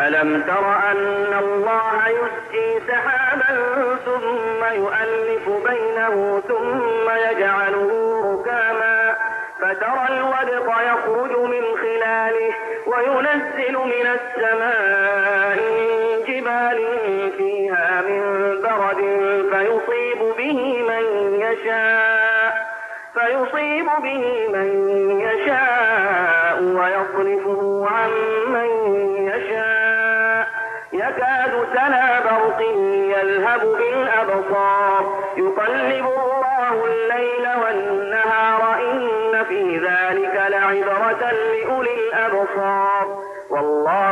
ألم تر أن الله يسجي سحابا ثم يؤلف بينه ثم يجعله ركاما فترى الودق يخرج من خلاله وينزل من السماء من جبال فيها من برد فيصيب به من يشاء فيصيب به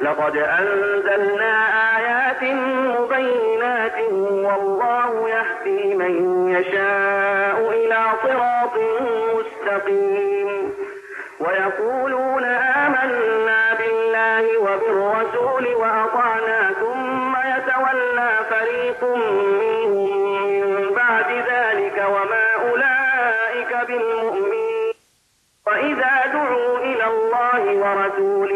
لقد أنزلنا آيات مبينات والله يهدي من يشاء إلى صراط مستقيم ويقولون آمنا بالله وبالرسول وأطعنا ثم يتولى فريق منهم من بعد ذلك وما أولئك بالمؤمنين وإذا دعوا إلى الله ورسوله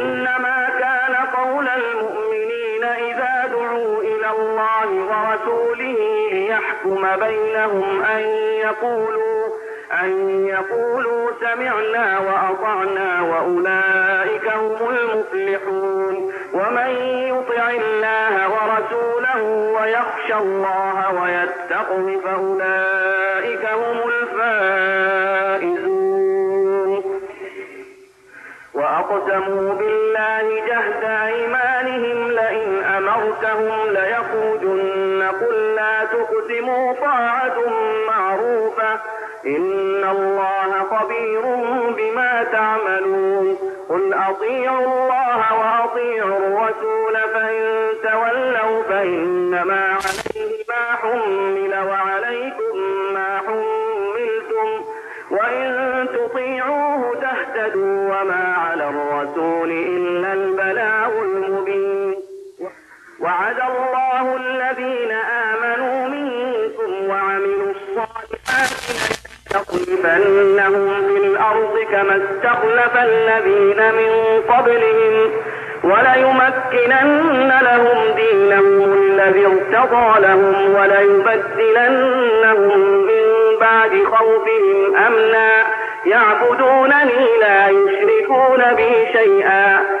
ليحكم بينهم أن يقولوا أن يقولوا سمعنا وأطعنا وأولئك هم المفلحون ومن يطع الله ورسوله ويخشى الله ويتقه فأولئك هم الفائزون وأقسموا بالله جهد أيمانهم لئن أمرتهم ليخرجن قل لا تقسموا طاعة معروفة. إن الله خبير بما تعملون. قل أطيعوا الله وأطيعوا الرسول فإن تولوا فإنما ليستخلفنهم في الأرض كما استخلف الذين من قبلهم وليمكنن لهم دينهم الذي ارتضى لهم وليبدلنهم من بعد خوفهم أمنا. يعبدونني لا يشركون بي شيئا.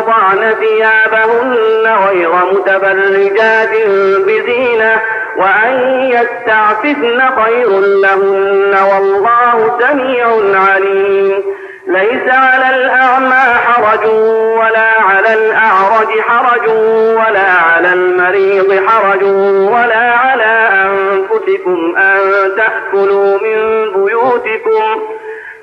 يضعن ثيابهن غير متبرجات بزينة وأن يستعففن خير لهن والله سميع عليم. ليس على الأعمى حرج ولا على الأعرج حرج ولا على المريض حرج ولا على أنفسكم أن تأكلوا من بيوتكم.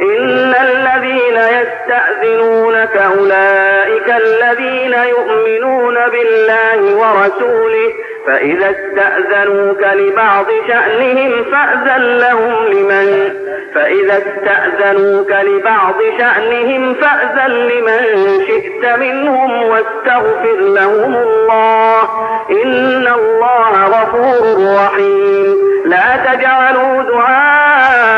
إن الذين يستأذنونك أولئك الذين يؤمنون بالله ورسوله فإذا استأذنوك لبعض شأنهم فأذن لهم لمن؟ فإذا استأذنوك لبعض شأنهم فأذن لمن شئت منهم واستغفر لهم الله. إن الله غفور رحيم. لا تجعلوا دعاء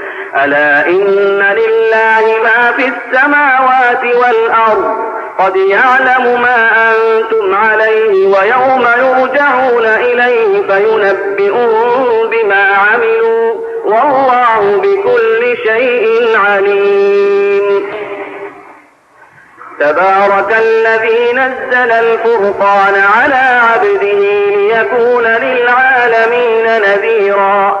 ألا إن لله ما في السماوات والأرض؟ قد يعلم ما أنتم عليه ويوم يرجعون إليه فينبئهم بما عملوا والله بكل شيء عليم. تبارك الذي نزل الفرقان على عبده ليكون للعالمين نذيرا.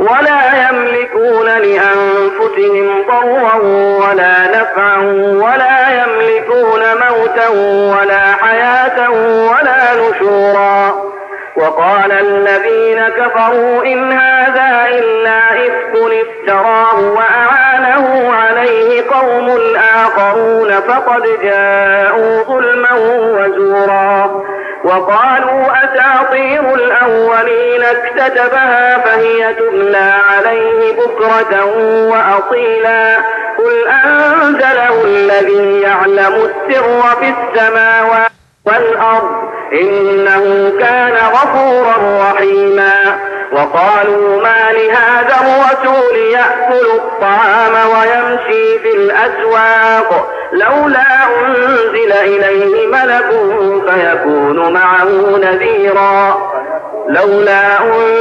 ولا يملكون لأنفسهم ضرا ولا نفعا ولا يملكون موتا ولا حياة ولا نشورا. وقال الذين كفروا إن هذا إلا إفك افتراه وأعانه عليه قوم آخرون فقد جاءوا ظلما وزورا. وقالوا أساطير الأولين اكتتبها فهي تملى عليه بكرة وأصيلا. قل أنزله الذي يعلم السر في السماوات والأرض إنه كان غفورا رحيما. وقالوا ما لهذا الرسول يأكل الطعام ويمشي في الأسواق. لولا أنزل إليه ملك فيكون معه نذيرا. لولا أنزل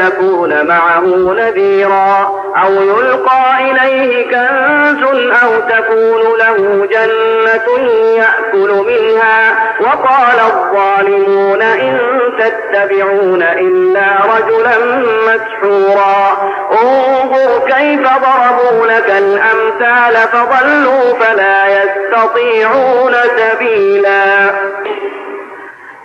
فيكون معه نذيرا أو يلقى إليه كنز أو تكون له جنة يأكل منها. وقال الظالمون إن تتبعون إلا رجلا مسحورا. انظر كيف ضربوا لك الأمثال فضلوا فلا يستطيعون سبيلا.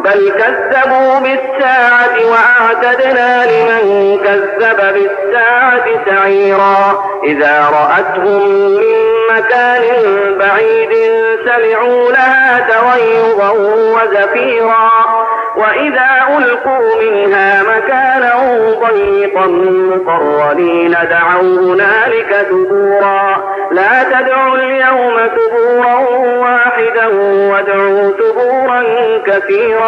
بل كذبوا بالساعة وأعتدنا لمن كذب بالساعة سعيرا إذا رأتهم من مكان بعيد سمعوا لها تغيظا وزفيرا وإذا ألقوا منها مكانا ضيقا مقرنين دعوا هنالك ثبورا لا تدعوا اليوم ثبورا واحدا وادعوا ثبورا كثيرا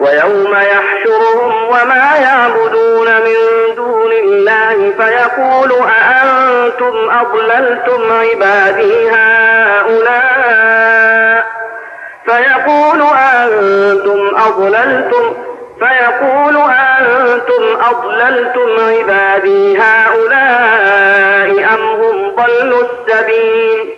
ويوم يحشرهم وما يعبدون من دون الله فيقول أأنتم أضللتم عبادي هؤلاء؟ فيقول أنتم أضللتم فيقول أنتم أضللتم عبادي هؤلاء أم هم ضلوا السبيل؟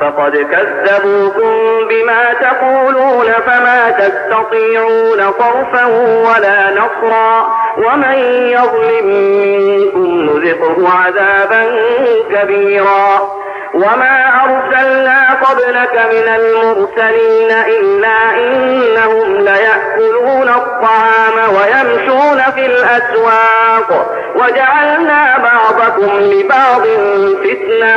فقد كذبوكم بما تقولون فما تستطيعون صرفا ولا نصرا ومن يظلم منكم نذقه عذابا كبيرا وما أرسلنا قبلك من المرسلين إلا إنهم ليأكلون الطعام ويمشون في الأسواق وجعلنا بعضكم لبعض فتنة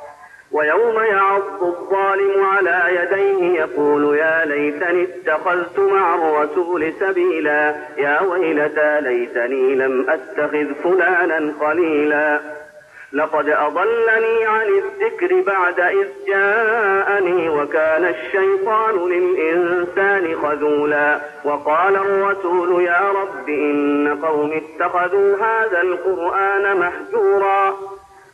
ويوم يعض الظالم على يديه يقول يا ليتني اتخذت مع الرسول سبيلا. يا ويلتى ليتني لم أتخذ فلانا خليلا. لقد أضلني عن الذكر بعد إذ جاءني وكان الشيطان للإنسان خذولا. وقال الرسول يا رب إن قوم اتخذوا هذا القرآن محجورا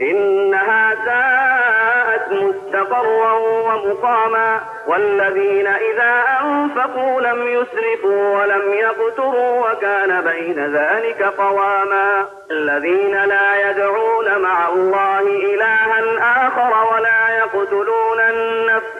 إنها ساءت مستقرا ومقاما والذين إذا أنفقوا لم يسرفوا ولم يقتروا وكان بين ذلك قواما الذين لا يدعون مع الله إلها آخر ولا يقتلون النفس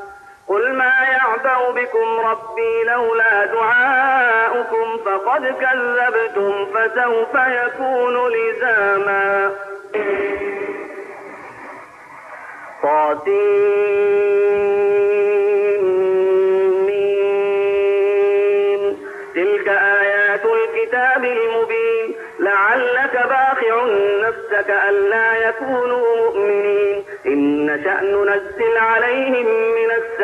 قل ما يعبأ بكم ربي لولا دعاؤكم فقد كذبتم فسوف يكون لزاما. طاسين تلك آيات الكتاب المبين. لعلك باخع نفسك ألا يكونوا مؤمنين. إن شأن ننزل عليهم من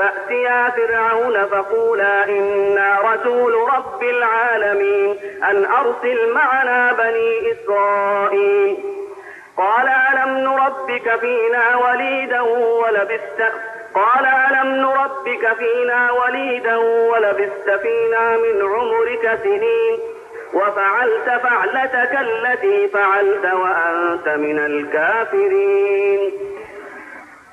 فأتيا فرعون فقولا إنا رسول رب العالمين أن أرسل معنا بني إسرائيل. قال ألم نربك فينا وليدا ولبست قال ألم نربك فينا وليدا ولبست فينا من عمرك سنين. وفعلت فعلتك التي فعلت وأنت من الكافرين.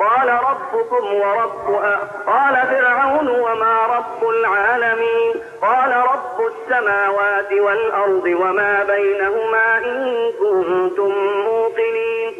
قال ربكم ورب قال فرعون وما رب العالمين. قال رب السماوات والأرض وما بينهما إن كنتم موقنين.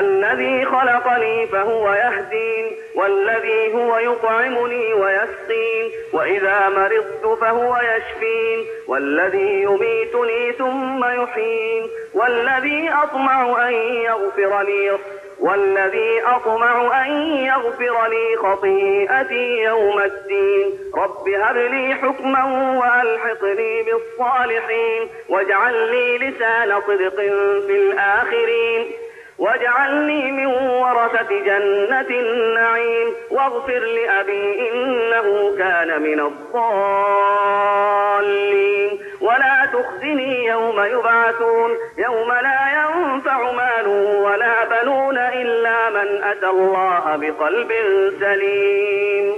الذي خلقني فهو يهدين والذي هو يطعمني ويسقين وإذا مرضت فهو يشفين والذي يميتني ثم يحيين والذي أطمع أن يغفر لي والذي أطمع أن يغفر لي خطيئتي يوم الدين. رب هب لي حكما وألحقني بالصالحين واجعل لي لسان صدق في الآخرين. واجعلني من ورثة جنة النعيم واغفر لأبي إنه كان من الضالين. ولا تخزني يوم يبعثون. يوم لا ينفع مال ولا بنون إلا من أتى الله بقلب سليم.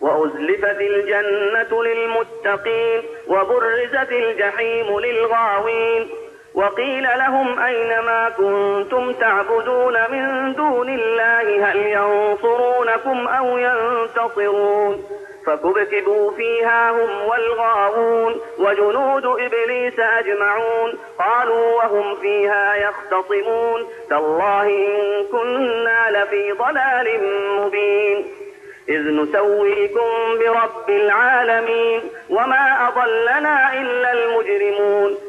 وأزلفت الجنة للمتقين وبرزت الجحيم للغاوين. وقيل لهم أين ما كنتم تعبدون من دون الله؟ هل ينصرونكم أو ينتصرون؟ فكبكبوا فيها هم والغاوون وجنود إبليس أجمعون قالوا وهم فيها يختصمون تالله إن كنا لفي ضلال مبين إذ نسويكم برب العالمين وما أضلنا إلا المجرمون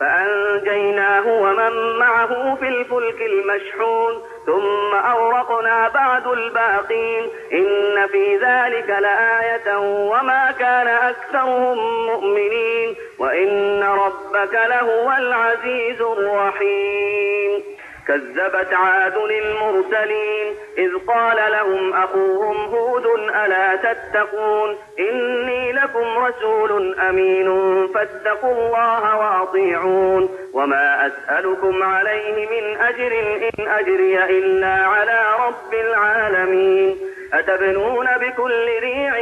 فأنجيناه ومن معه في الفلك المشحون ثم أورقنا بعد الباقين. إن في ذلك لآية وما كان أكثرهم مؤمنين. وإن ربك لهو العزيز الرحيم. كذبت عاد المرسلين إذ قال لهم أخوهم هود ألا تتقون إني لكم رسول أمين فاتقوا الله وأطيعون وما أسألكم عليه من أجر إن أجري إلا على رب العالمين أتبنون بكل ريع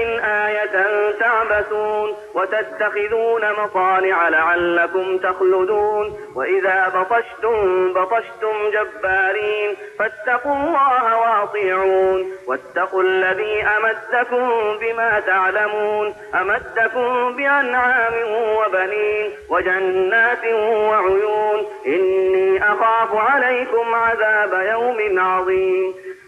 آية تعبثون وتتخذون مصانع لعلكم تخلدون وإذا بطشتم بطشتم جبارين فاتقوا الله واطيعون واتقوا الذي أمدكم بما تعلمون أمدكم بأنعام وبنين وجنات وعيون إني أخاف عليكم عذاب يوم عظيم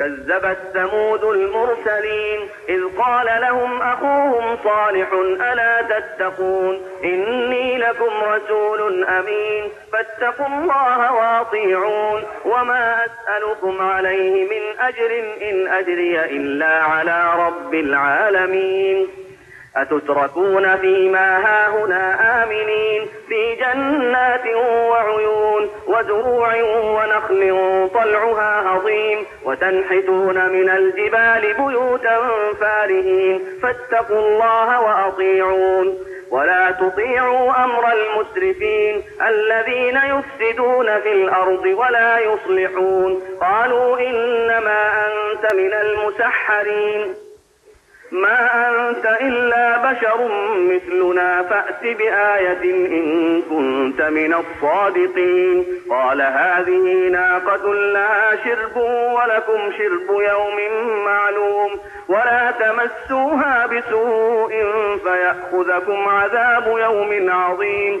كذبت ثمود المرسلين إذ قال لهم أخوهم صالح ألا تتقون إني لكم رسول أمين فاتقوا الله واطيعون وما أسألكم عليه من أجر إن أجري إلا على رب العالمين أتتركون فيما هاهنا آمنين في جنات وعيون وزروع ونخل طلعها هضيم وتنحتون من الجبال بيوتا فارهين فاتقوا الله وأطيعون. ولا تطيعوا أمر المسرفين الذين يفسدون في الأرض ولا يصلحون. قالوا إنما أنت من المسحرين. ما أنت إلا بشر مثلنا فأت بآية إن كنت من الصادقين. قال هذه ناقة لها شرب ولكم شرب يوم معلوم ولا تمسوها بسوء فيأخذكم عذاب يوم عظيم.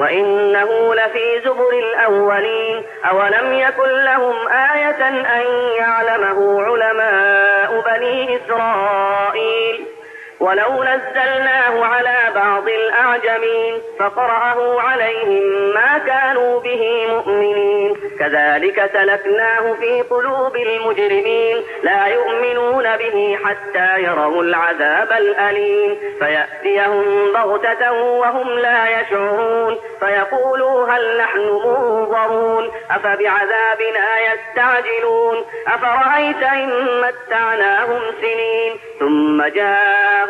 وإنه لفي زبر الأولين أولم يكن لهم آية أن يعلمه علماء بني إسرائيل ولو نزلناه على بعض الأعجمين فقرأه عليهم ما كانوا به مؤمنين. كذلك سلكناه في قلوب المجرمين. لا يؤمنون به حتى يروا العذاب الأليم. فيأتيهم بغتة وهم لا يشعرون. فيقولوا هل نحن منظرون؟ أفبعذابنا يستعجلون؟ أفرأيت إن متعناهم سنين؟ ثم جاءهم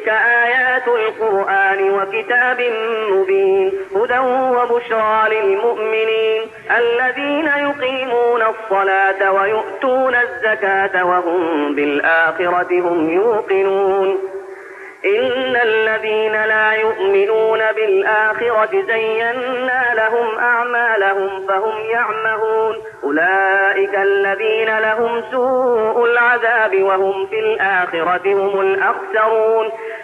تلك آيات القرآن وكتاب مبين هدى وبشرى للمؤمنين الذين يقيمون الصلاة ويؤتون الزكاة وهم بالآخرة هم يوقنون. إن الذين لا يؤمنون بالآخرة زينا لهم أعمالهم فهم يعمهون. أولئك الذين لهم سوء العذاب وهم في الآخرة هم الأخسرون.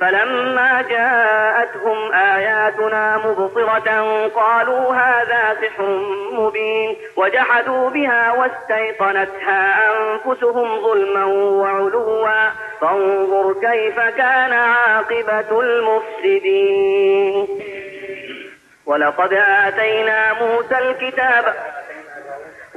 فلما جاءتهم آياتنا مبصرة قالوا هذا سحر مبين وجحدوا بها واستيقنتها أنفسهم ظلما وعلوا. فانظر كيف كان عاقبة المفسدين. ولقد آتينا موسى الكتاب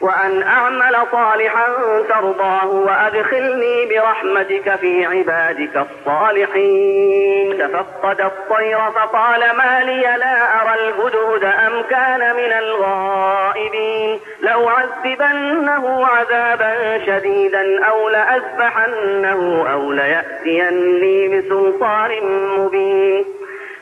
وأن أعمل صالحا ترضاه وأدخلني برحمتك في عبادك الصالحين. تفقد الطير فقال ما لي لا أرى الهدهد أم كان من الغائبين. لأعذبنه عذابا شديدا أو لأذبحنه أو ليأتيني بسلطان مبين.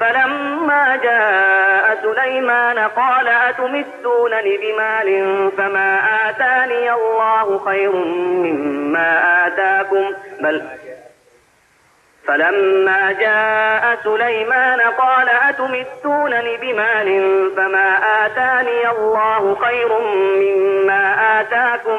فلما جاء سليمان قال أتمسونني بمال فما آتاني الله خير مما آتاكم؟ بل فلما جاء سليمان قال أتمدونني بمال فما آتاني الله خير مما آتاكم؟